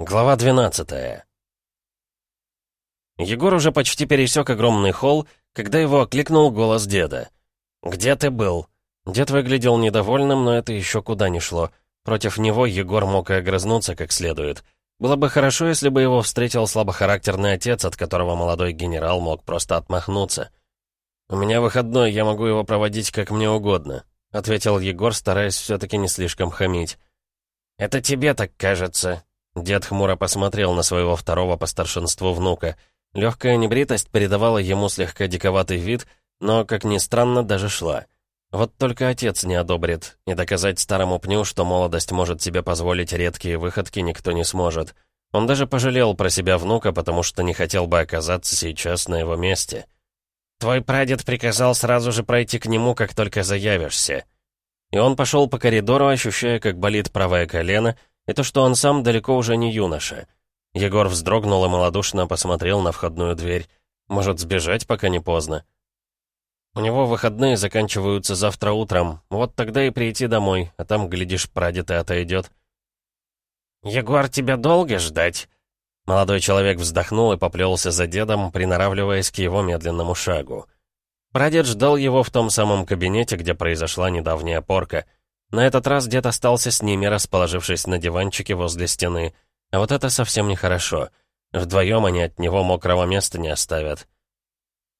Глава 12 Егор уже почти пересек огромный холл, когда его окликнул голос деда. «Где ты был?» Дед выглядел недовольным, но это еще куда не шло. Против него Егор мог и огрызнуться как следует. Было бы хорошо, если бы его встретил слабохарактерный отец, от которого молодой генерал мог просто отмахнуться. «У меня выходной, я могу его проводить как мне угодно», — ответил Егор, стараясь все-таки не слишком хамить. «Это тебе так кажется», Дед хмуро посмотрел на своего второго по старшинству внука. Легкая небритость передавала ему слегка диковатый вид, но, как ни странно, даже шла. Вот только отец не одобрит, и доказать старому пню, что молодость может себе позволить редкие выходки, никто не сможет. Он даже пожалел про себя внука, потому что не хотел бы оказаться сейчас на его месте. «Твой прадед приказал сразу же пройти к нему, как только заявишься». И он пошел по коридору, ощущая, как болит правое колено, и то, что он сам далеко уже не юноша. Егор вздрогнул и малодушно посмотрел на входную дверь. Может, сбежать, пока не поздно? У него выходные заканчиваются завтра утром. Вот тогда и прийти домой, а там, глядишь, прадед и отойдет. «Егор, тебя долго ждать?» Молодой человек вздохнул и поплелся за дедом, приноравливаясь к его медленному шагу. Прадед ждал его в том самом кабинете, где произошла недавняя порка — на этот раз дед остался с ними, расположившись на диванчике возле стены. А вот это совсем нехорошо. Вдвоем они от него мокрого места не оставят.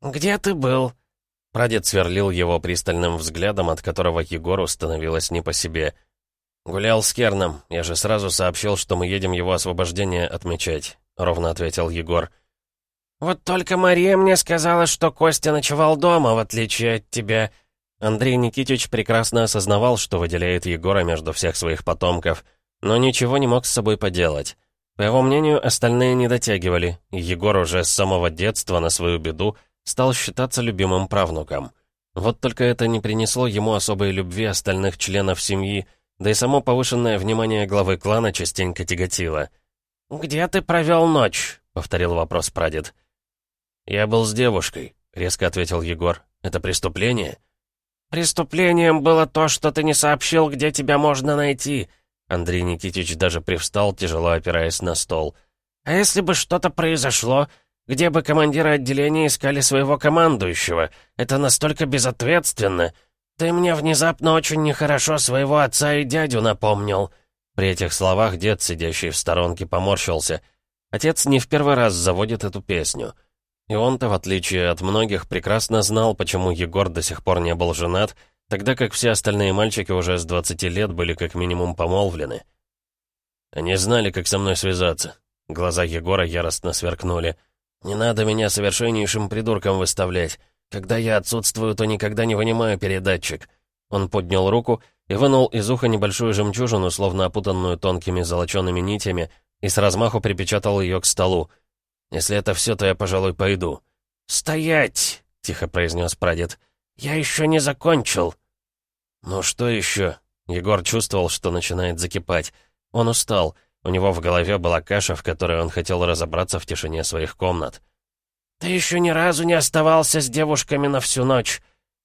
«Где ты был?» Прадед сверлил его пристальным взглядом, от которого Егору становилось не по себе. «Гулял с Керном. Я же сразу сообщил, что мы едем его освобождение отмечать», — ровно ответил Егор. «Вот только Мария мне сказала, что Костя ночевал дома, в отличие от тебя», Андрей Никитич прекрасно осознавал, что выделяет Егора между всех своих потомков, но ничего не мог с собой поделать. По его мнению, остальные не дотягивали, и Егор уже с самого детства на свою беду стал считаться любимым правнуком. Вот только это не принесло ему особой любви остальных членов семьи, да и само повышенное внимание главы клана частенько тяготило. «Где ты провел ночь?» — повторил вопрос прадед. «Я был с девушкой», — резко ответил Егор. «Это преступление?» «Преступлением было то, что ты не сообщил, где тебя можно найти». Андрей Никитич даже привстал, тяжело опираясь на стол. «А если бы что-то произошло, где бы командиры отделения искали своего командующего? Это настолько безответственно. Ты мне внезапно очень нехорошо своего отца и дядю напомнил». При этих словах дед, сидящий в сторонке, поморщился. Отец не в первый раз заводит эту песню — и он-то, в отличие от многих, прекрасно знал, почему Егор до сих пор не был женат, тогда как все остальные мальчики уже с 20 лет были как минимум помолвлены. Они знали, как со мной связаться. Глаза Егора яростно сверкнули. «Не надо меня совершеннейшим придурком выставлять. Когда я отсутствую, то никогда не вынимаю передатчик». Он поднял руку и вынул из уха небольшую жемчужину, словно опутанную тонкими золочеными нитями, и с размаху припечатал ее к столу — если это все, то я, пожалуй, пойду». «Стоять!» — тихо произнес прадед. «Я еще не закончил». «Ну что еще?» Егор чувствовал, что начинает закипать. Он устал. У него в голове была каша, в которой он хотел разобраться в тишине своих комнат. «Ты еще ни разу не оставался с девушками на всю ночь!»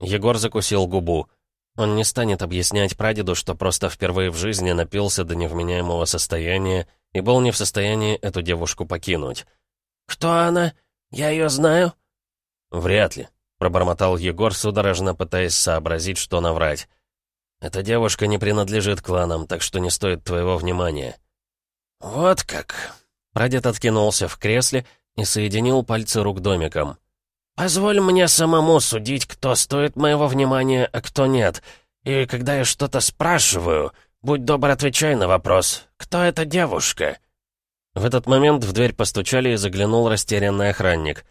Егор закусил губу. Он не станет объяснять прадеду, что просто впервые в жизни напился до невменяемого состояния и был не в состоянии эту девушку покинуть. «Кто она? Я ее знаю?» «Вряд ли», — пробормотал Егор, судорожно пытаясь сообразить, что наврать. «Эта девушка не принадлежит кланам, так что не стоит твоего внимания». «Вот как!» Прадед откинулся в кресле и соединил пальцы рук домиком. «Позволь мне самому судить, кто стоит моего внимания, а кто нет. И когда я что-то спрашиваю, будь добр, отвечай на вопрос. Кто эта девушка?» В этот момент в дверь постучали и заглянул растерянный охранник.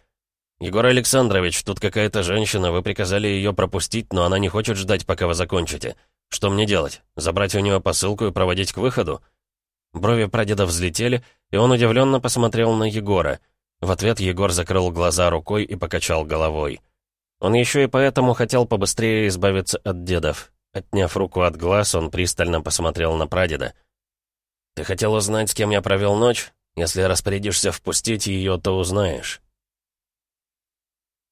«Егор Александрович, тут какая-то женщина, вы приказали ее пропустить, но она не хочет ждать, пока вы закончите. Что мне делать? Забрать у нее посылку и проводить к выходу?» Брови прадеда взлетели, и он удивленно посмотрел на Егора. В ответ Егор закрыл глаза рукой и покачал головой. Он еще и поэтому хотел побыстрее избавиться от дедов. Отняв руку от глаз, он пристально посмотрел на прадеда. «Ты хотел узнать, с кем я провел ночь? Если распорядишься впустить ее, то узнаешь».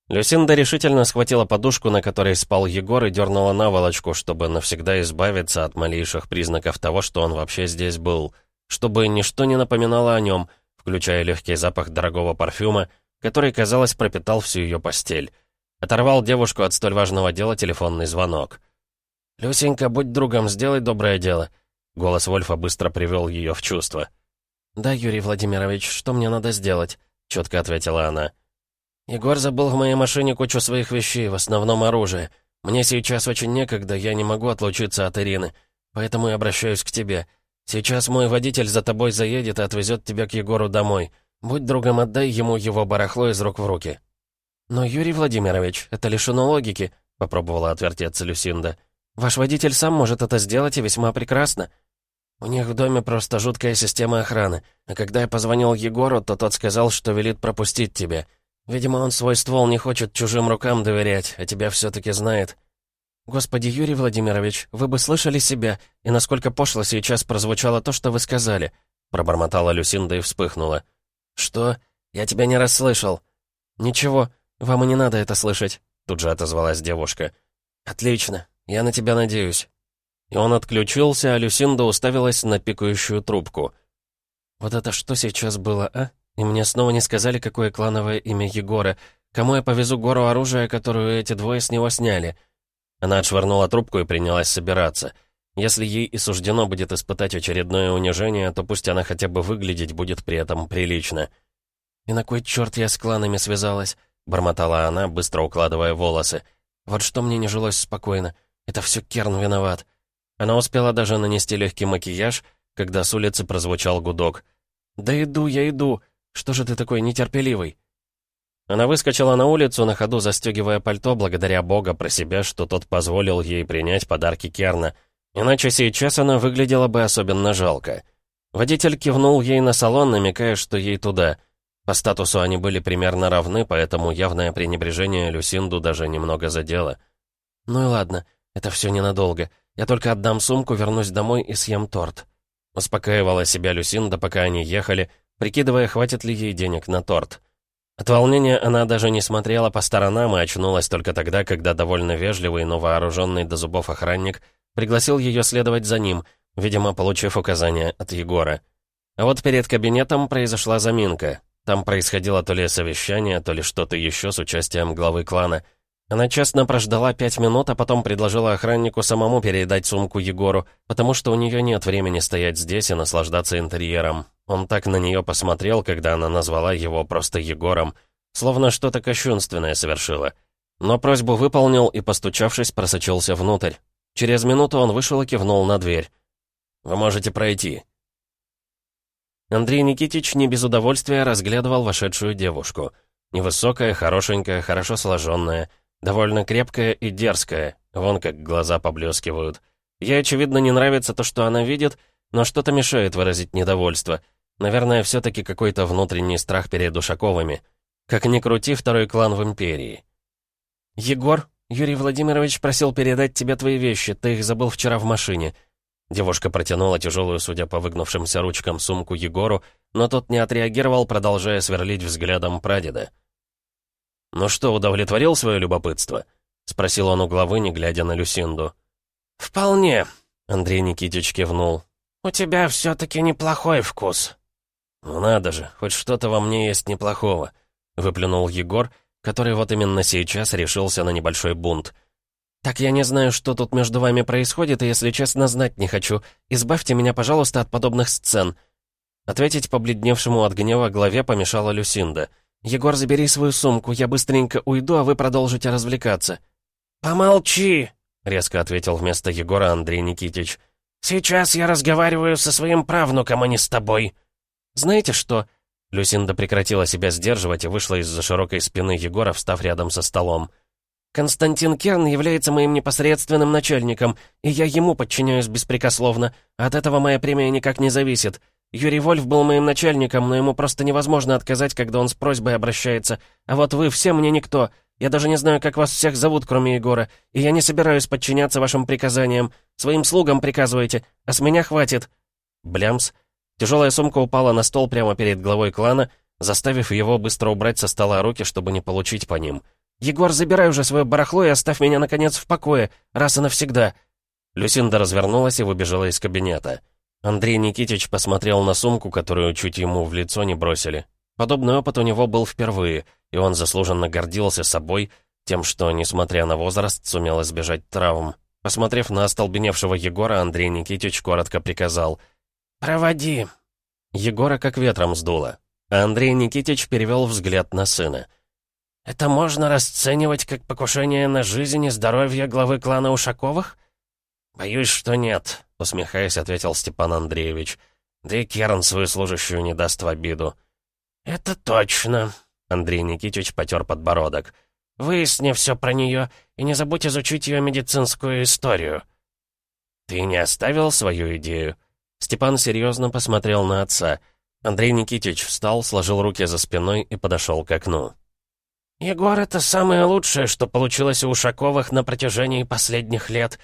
Люсинда решительно схватила подушку, на которой спал Егор, и дернула наволочку, чтобы навсегда избавиться от малейших признаков того, что он вообще здесь был. чтобы ничто не напоминало о нем, включая легкий запах дорогого парфюма, который, казалось, пропитал всю ее постель. Оторвал девушку от столь важного дела телефонный звонок. «Люсенька, будь другом, сделай доброе дело». Голос Вольфа быстро привел ее в чувство. «Да, Юрий Владимирович, что мне надо сделать?» — четко ответила она. «Егор забыл в моей машине кучу своих вещей, в основном оружие. Мне сейчас очень некогда, я не могу отлучиться от Ирины, поэтому я обращаюсь к тебе. Сейчас мой водитель за тобой заедет и отвезет тебя к Егору домой. Будь другом, отдай ему его барахло из рук в руки». «Но, Юрий Владимирович, это лишено логики», — попробовала отвертеться Люсинда. «Ваш водитель сам может это сделать и весьма прекрасно. У них в доме просто жуткая система охраны, а когда я позвонил Егору, то тот сказал, что велит пропустить тебя. Видимо, он свой ствол не хочет чужим рукам доверять, а тебя все-таки знает». «Господи, Юрий Владимирович, вы бы слышали себя, и насколько пошло сейчас прозвучало то, что вы сказали», пробормотала Люсинда и вспыхнула. «Что? Я тебя не расслышал». «Ничего, вам и не надо это слышать», тут же отозвалась девушка. «Отлично, я на тебя надеюсь». И он отключился, а Люсинда уставилась на пикающую трубку. «Вот это что сейчас было, а? И мне снова не сказали, какое клановое имя Егора. Кому я повезу гору оружия, которую эти двое с него сняли?» Она отшвырнула трубку и принялась собираться. Если ей и суждено будет испытать очередное унижение, то пусть она хотя бы выглядеть будет при этом прилично. «И на кой черт я с кланами связалась?» — бормотала она, быстро укладывая волосы. «Вот что мне не жилось спокойно. Это все Керн виноват». Она успела даже нанести легкий макияж, когда с улицы прозвучал гудок. «Да иду, я иду. Что же ты такой нетерпеливый?» Она выскочила на улицу, на ходу застегивая пальто, благодаря Бога про себя, что тот позволил ей принять подарки Керна. Иначе сейчас она выглядела бы особенно жалко. Водитель кивнул ей на салон, намекая, что ей туда. По статусу они были примерно равны, поэтому явное пренебрежение Люсинду даже немного задело. «Ну и ладно, это все ненадолго. Я только отдам сумку, вернусь домой и съем торт». Успокаивала себя Люсинда, пока они ехали, прикидывая, хватит ли ей денег на торт. От волнения она даже не смотрела по сторонам и очнулась только тогда, когда довольно вежливый, но вооруженный до зубов охранник пригласил ее следовать за ним, видимо, получив указание от Егора. А вот перед кабинетом произошла заминка. Там происходило то ли совещание, то ли что-то еще с участием главы клана. Она честно прождала пять минут, а потом предложила охраннику самому передать сумку Егору, потому что у нее нет времени стоять здесь и наслаждаться интерьером. Он так на нее посмотрел, когда она назвала его просто Егором, словно что-то кощунственное совершила. Но просьбу выполнил и, постучавшись, просочился внутрь. Через минуту он вышел и кивнул на дверь. «Вы можете пройти». Андрей Никитич не без удовольствия разглядывал вошедшую девушку. Невысокая, хорошенькая, хорошо сложенная, довольно крепкая и дерзкая, вон как глаза поблескивают. Ей, очевидно, не нравится то, что она видит, но что-то мешает выразить недовольство — Наверное, все-таки какой-то внутренний страх перед Ушаковыми. Как ни крути, второй клан в Империи. «Егор, Юрий Владимирович просил передать тебе твои вещи, ты их забыл вчера в машине». Девушка протянула тяжелую, судя по выгнувшимся ручкам, сумку Егору, но тот не отреагировал, продолжая сверлить взглядом прадеда. «Ну что, удовлетворил свое любопытство?» — спросил он у главы, не глядя на Люсинду. «Вполне», — Андрей Никитич кивнул. «У тебя все-таки неплохой вкус». «Ну надо же, хоть что-то во мне есть неплохого», — выплюнул Егор, который вот именно сейчас решился на небольшой бунт. «Так я не знаю, что тут между вами происходит, и, если честно, знать не хочу. Избавьте меня, пожалуйста, от подобных сцен». Ответить побледневшему от гнева главе помешала Люсинда. «Егор, забери свою сумку, я быстренько уйду, а вы продолжите развлекаться». «Помолчи!» — резко ответил вместо Егора Андрей Никитич. «Сейчас я разговариваю со своим правнуком, а не с тобой». «Знаете что?» Люсинда прекратила себя сдерживать и вышла из-за широкой спины Егора, встав рядом со столом. «Константин Керн является моим непосредственным начальником, и я ему подчиняюсь беспрекословно. От этого моя премия никак не зависит. Юрий Вольф был моим начальником, но ему просто невозможно отказать, когда он с просьбой обращается. А вот вы все мне никто. Я даже не знаю, как вас всех зовут, кроме Егора, и я не собираюсь подчиняться вашим приказаниям. Своим слугам приказывайте, а с меня хватит». Блямс. Тяжелая сумка упала на стол прямо перед главой клана, заставив его быстро убрать со стола руки, чтобы не получить по ним. «Егор, забирай уже свое барахло и оставь меня, наконец, в покое, раз и навсегда!» Люсинда развернулась и выбежала из кабинета. Андрей Никитич посмотрел на сумку, которую чуть ему в лицо не бросили. Подобный опыт у него был впервые, и он заслуженно гордился собой, тем, что, несмотря на возраст, сумел избежать травм. Посмотрев на остолбеневшего Егора, Андрей Никитич коротко приказал «Проводи». Егора как ветром сдуло. А Андрей Никитич перевел взгляд на сына. «Это можно расценивать как покушение на жизнь и здоровье главы клана Ушаковых?» «Боюсь, что нет», — усмехаясь, ответил Степан Андреевич. «Да и Керн свою служащую не даст в обиду». «Это точно», — Андрей Никитич потер подбородок. «Выясни все про нее и не забудь изучить ее медицинскую историю». «Ты не оставил свою идею?» Степан серьезно посмотрел на отца. Андрей Никитич встал, сложил руки за спиной и подошел к окну. «Егор, это самое лучшее, что получилось у Ушаковых на протяжении последних лет.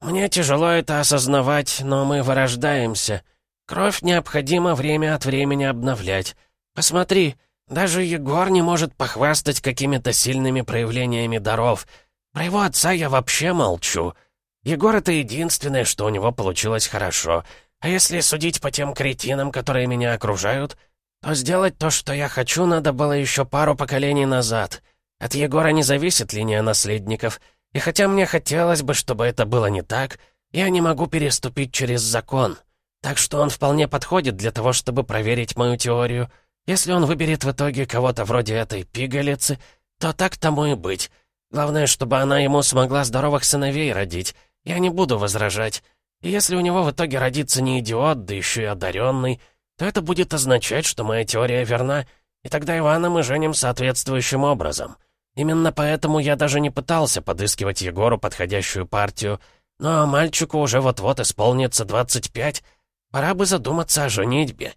Мне тяжело это осознавать, но мы вырождаемся. Кровь необходимо время от времени обновлять. Посмотри, даже Егор не может похвастать какими-то сильными проявлениями даров. Про его отца я вообще молчу. Егор — это единственное, что у него получилось хорошо. А если судить по тем кретинам, которые меня окружают, то сделать то, что я хочу, надо было еще пару поколений назад. От Егора не зависит линия наследников — и хотя мне хотелось бы, чтобы это было не так, я не могу переступить через закон. Так что он вполне подходит для того, чтобы проверить мою теорию. Если он выберет в итоге кого-то вроде этой пигалицы, то так тому и быть. Главное, чтобы она ему смогла здоровых сыновей родить. Я не буду возражать. И если у него в итоге родится не идиот, да еще и одаренный, то это будет означать, что моя теория верна, и тогда Ивана мы женим соответствующим образом. Именно поэтому я даже не пытался подыскивать Егору подходящую партию. Но мальчику уже вот-вот исполнится 25. Пора бы задуматься о женитьбе.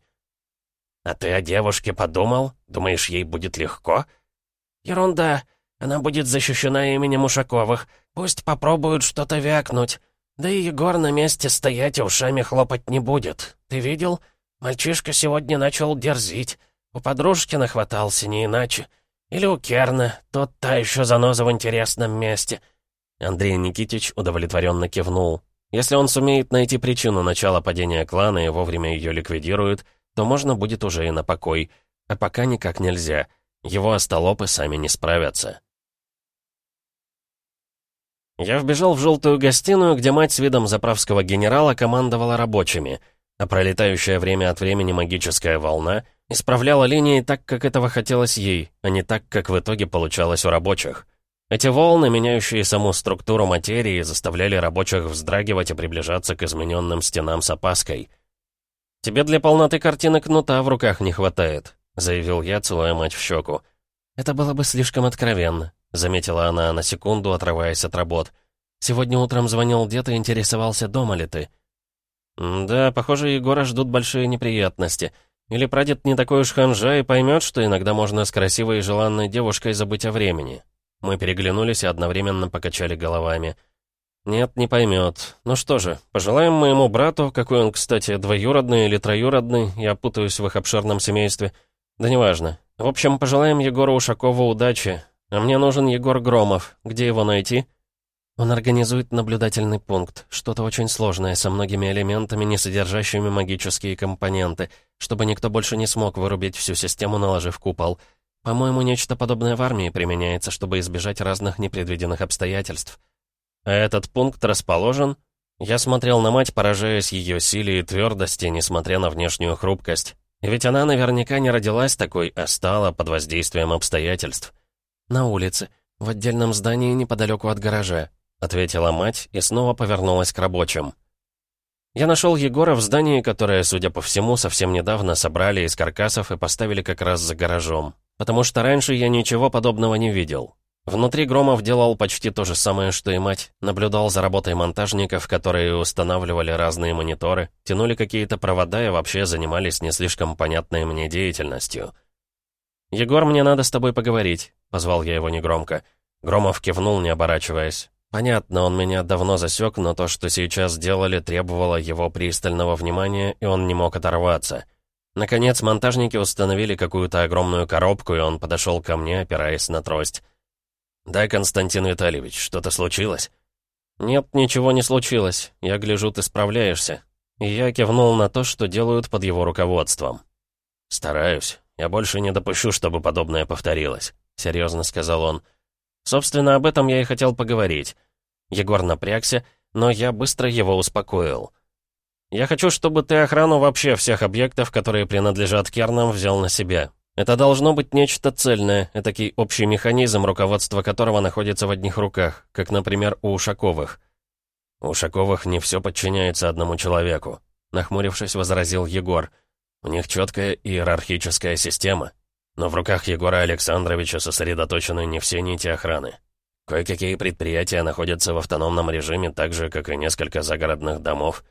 А ты о девушке подумал? Думаешь, ей будет легко? Ерунда. Она будет защищена именем Ушаковых. Пусть попробуют что-то вякнуть. Да и Егор на месте стоять и ушами хлопать не будет. Ты видел? Мальчишка сегодня начал дерзить. У подружки нахватался, не иначе. Или у Керна, тот та еще заноза в интересном месте». Андрей Никитич удовлетворенно кивнул. Если он сумеет найти причину начала падения клана и вовремя ее ликвидирует, то можно будет уже и на покой. А пока никак нельзя. Его остолопы сами не справятся. Я вбежал в желтую гостиную, где мать с видом заправского генерала командовала рабочими, а пролетающее время от времени магическая волна — Исправляла линии так, как этого хотелось ей, а не так, как в итоге получалось у рабочих. Эти волны, меняющие саму структуру материи, заставляли рабочих вздрагивать и приближаться к измененным стенам с опаской. «Тебе для полноты картины кнута в руках не хватает», — заявил я, целуя мать в щеку. «Это было бы слишком откровенно», — заметила она на секунду, отрываясь от работ. «Сегодня утром звонил дед и интересовался, дома ли ты». «Да, похоже, Егора ждут большие неприятности». Или прадед не такой уж ханжа и поймет, что иногда можно с красивой и желанной девушкой забыть о времени. Мы переглянулись и одновременно покачали головами. «Нет, не поймет. Ну что же, пожелаем моему брату, какой он, кстати, двоюродный или троюродный, я путаюсь в их обширном семействе. Да неважно. В общем, пожелаем Егору Ушакову удачи. А мне нужен Егор Громов. Где его найти?» Он организует наблюдательный пункт, что-то очень сложное, со многими элементами, не содержащими магические компоненты, чтобы никто больше не смог вырубить всю систему, наложив купол. По-моему, нечто подобное в армии применяется, чтобы избежать разных непредвиденных обстоятельств. А этот пункт расположен... Я смотрел на мать, поражаясь ее силе и твердости, несмотря на внешнюю хрупкость. Ведь она наверняка не родилась такой, а стала под воздействием обстоятельств. На улице, в отдельном здании неподалеку от гаража. — ответила мать и снова повернулась к рабочим. Я нашел Егора в здании, которое, судя по всему, совсем недавно собрали из каркасов и поставили как раз за гаражом. Потому что раньше я ничего подобного не видел. Внутри Громов делал почти то же самое, что и мать. Наблюдал за работой монтажников, которые устанавливали разные мониторы, тянули какие-то провода и вообще занимались не слишком понятной мне деятельностью. «Егор, мне надо с тобой поговорить», — позвал я его негромко. Громов кивнул, не оборачиваясь. Понятно, он меня давно засек, но то, что сейчас делали, требовало его пристального внимания, и он не мог оторваться. Наконец, монтажники установили какую-то огромную коробку, и он подошел ко мне, опираясь на трость. «Да, Константин Витальевич, что-то случилось?» «Нет, ничего не случилось. Я гляжу, ты справляешься». и я кивнул на то, что делают под его руководством. «Стараюсь. Я больше не допущу, чтобы подобное повторилось», — серьезно сказал он. «Собственно, об этом я и хотел поговорить». Егор напрягся, но я быстро его успокоил. «Я хочу, чтобы ты охрану вообще всех объектов, которые принадлежат Кернам, взял на себя. Это должно быть нечто цельное, этакий общий механизм, руководство которого находится в одних руках, как, например, у Ушаковых». «У Ушаковых не все подчиняется одному человеку», — нахмурившись, возразил Егор. «У них четкая иерархическая система. Но в руках Егора Александровича сосредоточены не все нити охраны. Кое-какие предприятия находятся в автономном режиме, так же, как и несколько загородных домов.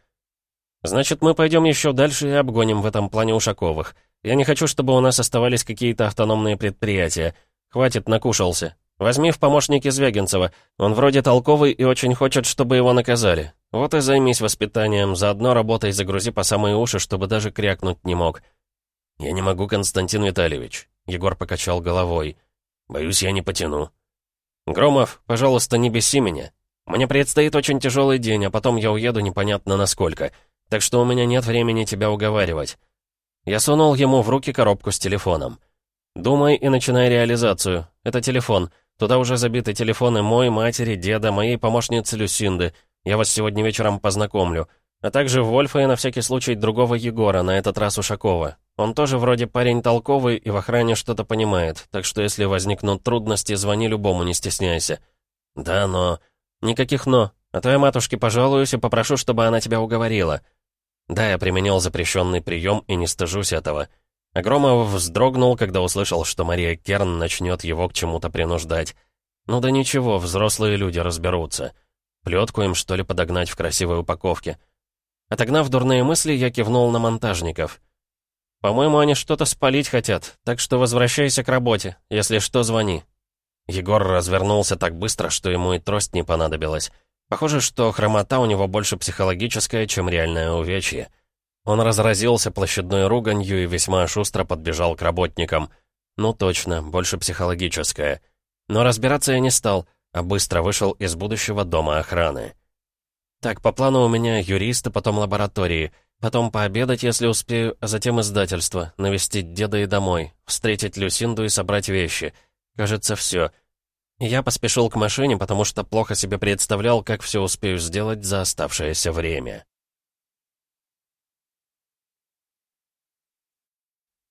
Значит, мы пойдем еще дальше и обгоним в этом плане Ушаковых. Я не хочу, чтобы у нас оставались какие-то автономные предприятия. Хватит, накушался. Возьми в помощники Звягинцева. Он вроде толковый и очень хочет, чтобы его наказали. Вот и займись воспитанием, заодно работай загрузи по самые уши, чтобы даже крякнуть не мог. Я не могу, Константин Витальевич. Егор покачал головой. Боюсь, я не потяну. Громов, пожалуйста, не беси меня. Мне предстоит очень тяжелый день, а потом я уеду непонятно насколько так что у меня нет времени тебя уговаривать». Я сунул ему в руки коробку с телефоном. «Думай и начинай реализацию. Это телефон. Туда уже забиты телефоны мой, матери, деда, моей помощницы Люсинды. Я вас сегодня вечером познакомлю. А также Вольфа и на всякий случай другого Егора, на этот раз Ушакова. Он тоже вроде парень толковый и в охране что-то понимает, так что если возникнут трудности, звони любому, не стесняйся». «Да, но...» «Никаких «но». А то я матушке пожалуюсь и попрошу, чтобы она тебя уговорила». Да, я применил запрещенный прием и не стыжусь этого. Огромов вздрогнул, когда услышал, что Мария Керн начнет его к чему-то принуждать. Ну да ничего, взрослые люди разберутся. Плетку им, что ли, подогнать в красивой упаковке. Отогнав дурные мысли, я кивнул на монтажников. «По-моему, они что-то спалить хотят, так что возвращайся к работе. Если что, звони». Егор развернулся так быстро, что ему и трость не понадобилась. Похоже, что хромота у него больше психологическая, чем реальное увечье. Он разразился площадной руганью и весьма шустро подбежал к работникам. Ну точно, больше психологическая. Но разбираться я не стал, а быстро вышел из будущего дома охраны. Так, по плану у меня юристы, потом лаборатории, потом пообедать, если успею, а затем издательство, навестить деда и домой, встретить Люсинду и собрать вещи. Кажется, все. Я поспешил к машине, потому что плохо себе представлял, как все успею сделать за оставшееся время.